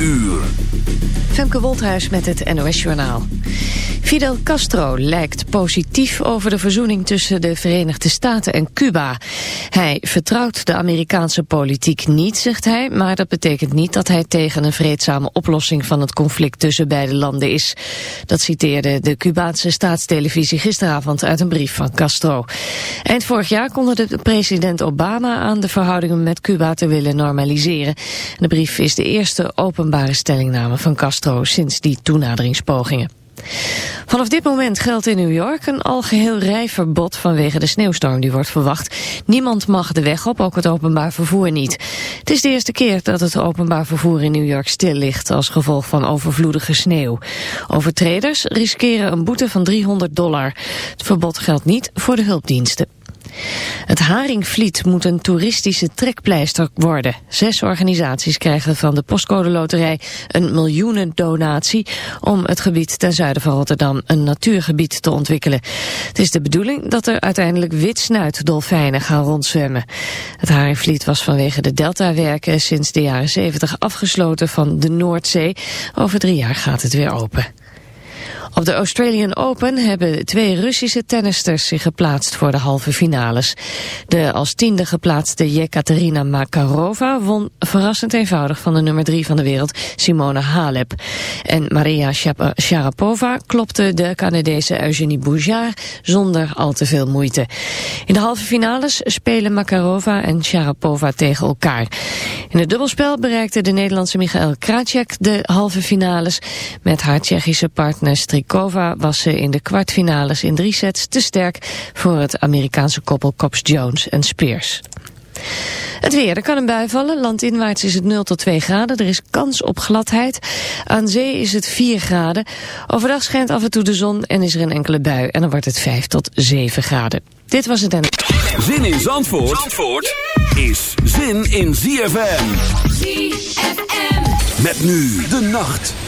uur. Femke Wolthuis met het NOS Journaal. Fidel Castro lijkt positief over de verzoening tussen de Verenigde Staten en Cuba. Hij vertrouwt de Amerikaanse politiek niet, zegt hij, maar dat betekent niet dat hij tegen een vreedzame oplossing van het conflict tussen beide landen is. Dat citeerde de Cubaanse staatstelevisie gisteravond uit een brief van Castro. Eind vorig jaar kondigde president Obama aan de verhoudingen met Cuba te willen normaliseren. De brief is de eerste openbare stellingname van Castro sinds die toenaderingspogingen. Vanaf dit moment geldt in New York een algeheel rijverbod vanwege de sneeuwstorm die wordt verwacht. Niemand mag de weg op, ook het openbaar vervoer niet. Het is de eerste keer dat het openbaar vervoer in New York stil ligt als gevolg van overvloedige sneeuw. Overtreders riskeren een boete van 300 dollar. Het verbod geldt niet voor de hulpdiensten. Het Haringvliet moet een toeristische trekpleister worden. Zes organisaties krijgen van de postcode loterij een miljoenen donatie om het gebied ten zuiden van Rotterdam een natuurgebied te ontwikkelen. Het is de bedoeling dat er uiteindelijk witsnuitdolfijnen gaan rondzwemmen. Het Haringvliet was vanwege de deltawerken sinds de jaren 70 afgesloten van de Noordzee. Over drie jaar gaat het weer open. Op de Australian Open hebben twee Russische tennisters zich geplaatst voor de halve finales. De als tiende geplaatste Jekaterina Makarova won verrassend eenvoudig van de nummer drie van de wereld, Simona Halep. En Maria Sharapova klopte de Canadese Eugenie Boujard zonder al te veel moeite. In de halve finales spelen Makarova en Sharapova tegen elkaar. In het dubbelspel bereikte de Nederlandse Michael Krajcek de halve finales met haar Tsjechische partner Strik Kova was ze in de kwartfinales in drie sets te sterk voor het Amerikaanse koppel Cops Jones en Spears. Het weer, er kan een bui vallen. Landinwaarts is het 0 tot 2 graden. Er is kans op gladheid. Aan zee is het 4 graden. Overdag schijnt af en toe de zon en is er een enkele bui. En dan wordt het 5 tot 7 graden. Dit was het en... Zin in Zandvoort, Zandvoort is zin in ZFM. ZFM. Met nu de nacht.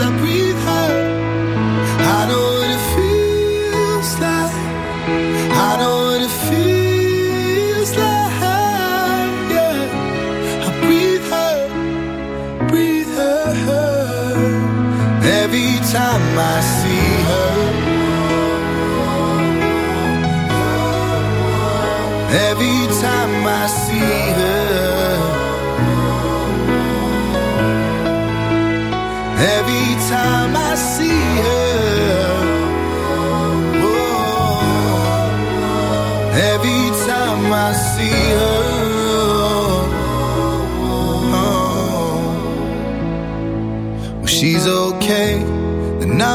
my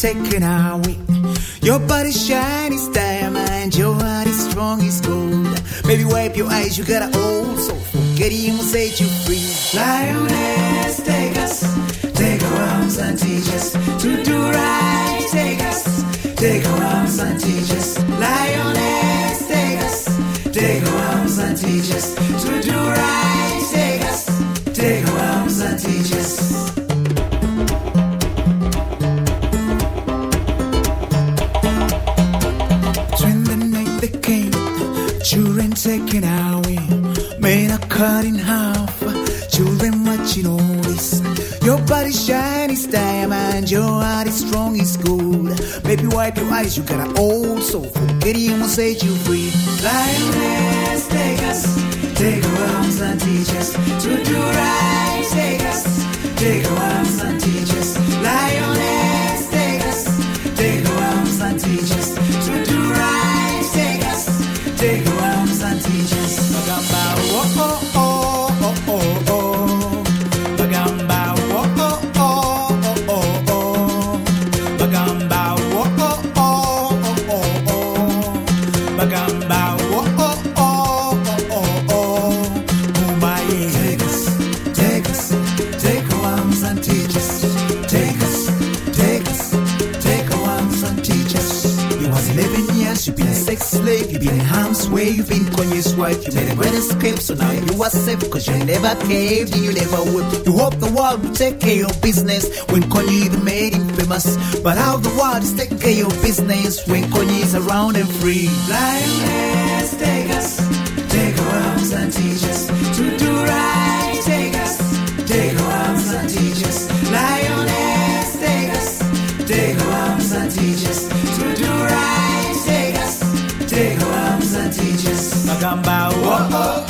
taken away. Your body's shiny as diamond, your heart is strong as gold. Baby, wipe your eyes, you got an old soul. Queríamos ser you Baby, wipe your eyes, you got an old soul. Forgetting will set you free. Lioness, take us, take our arms and teach us to do right. Take us, take our arms and teach us. Lioness. right. You made a great escape, so now you are safe. Cause you never caved, you never would. You hope the world will take care of business when Kanye made him famous. But how the world is taking care of business when Kanye is around and free. Lioness, take us, take our arms and teach us to do right. Take us, take our arms and teach us. Lioness, oh, oh.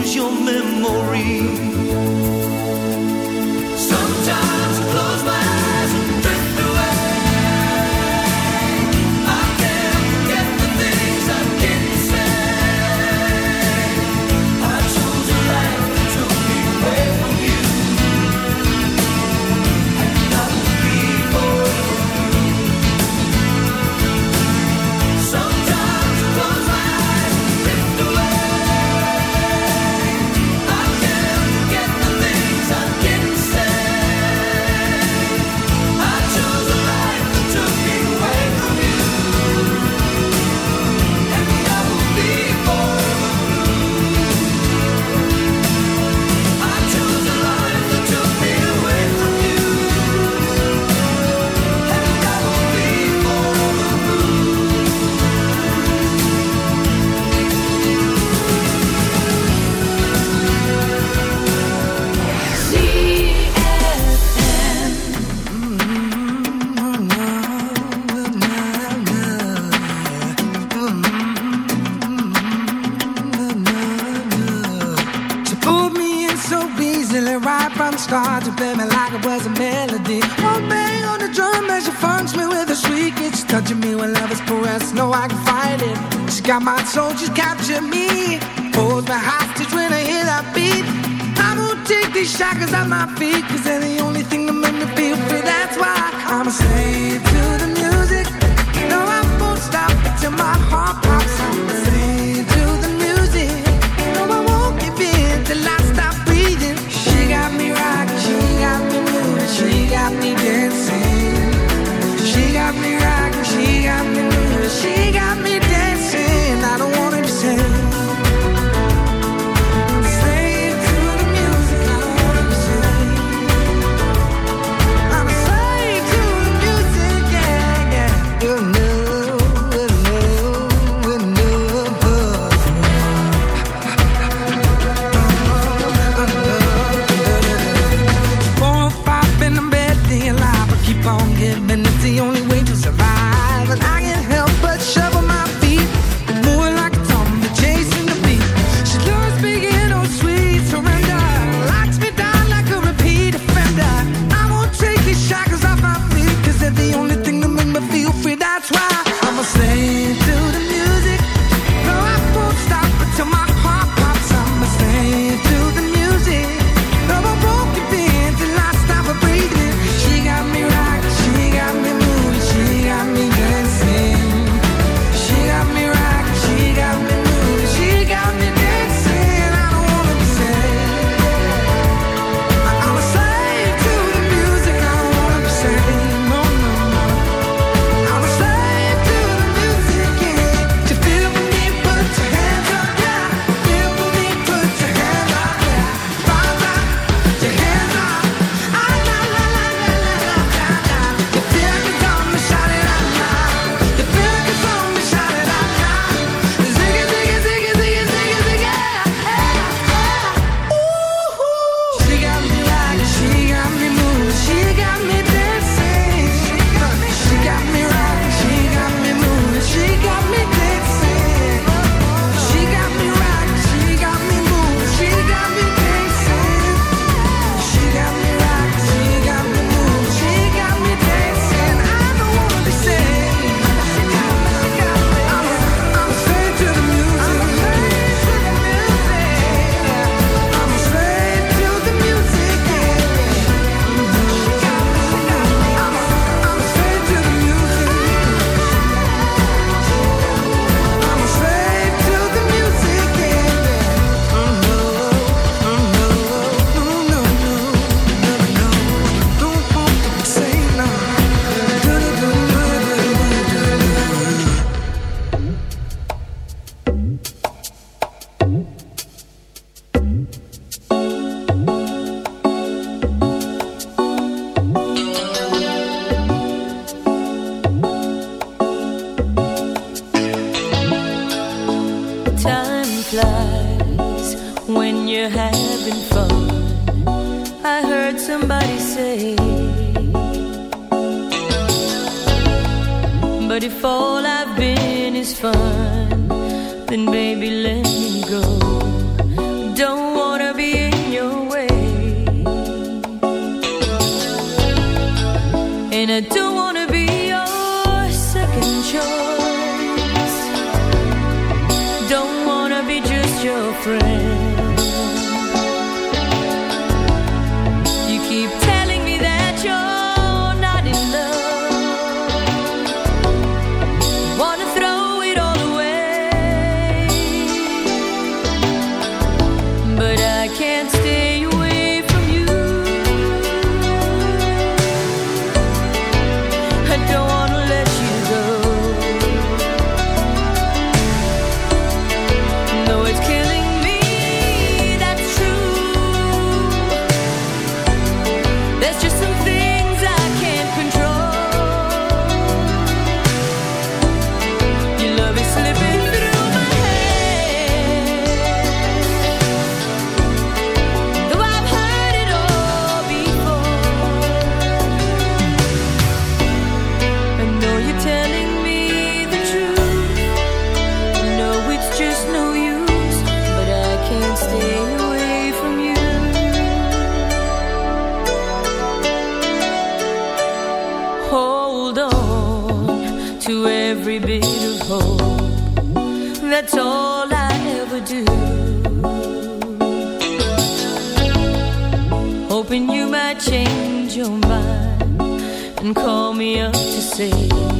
lose your memory. touching me when love is caressed. No, I can fight it. She got my soul, she's captured me. Holds my hostage when I hear that beat. I won't take these shackles off my feet, cause they're the only thing that make me feel free. That's why I'm a slave to the music. No, I won't stop till my heart pops. she got friend. Call me up to say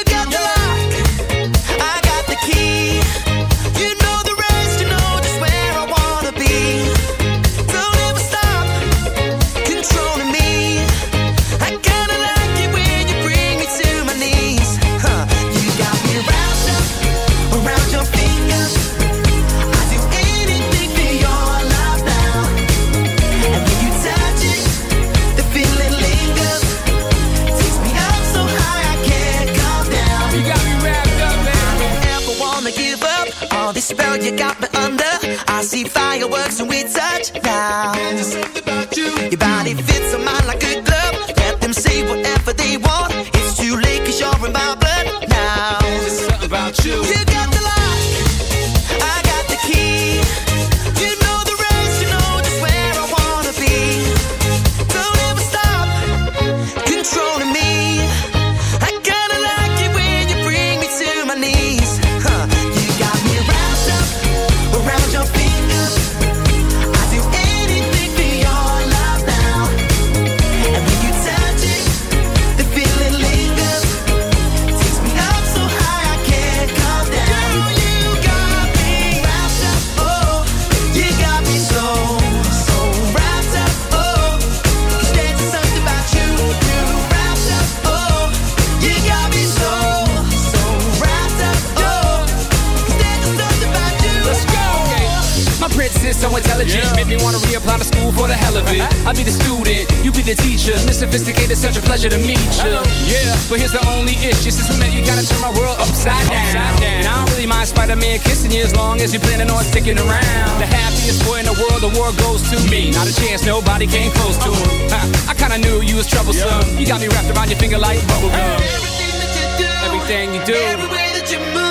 works when we touch now. pleasure to meet you. Yeah, but here's the only issue. Since we met, you gotta turn my world upside down. Upside down. And I don't really mind Spider-Man kissing you as long as you're planning on sticking around. The happiest boy in the world, the world goes to me. Not a chance, nobody came close to him. I kinda knew you was troublesome. Yeah. You got me wrapped around your finger like bubblegum. Everything that you do, everything you do, every way that you move.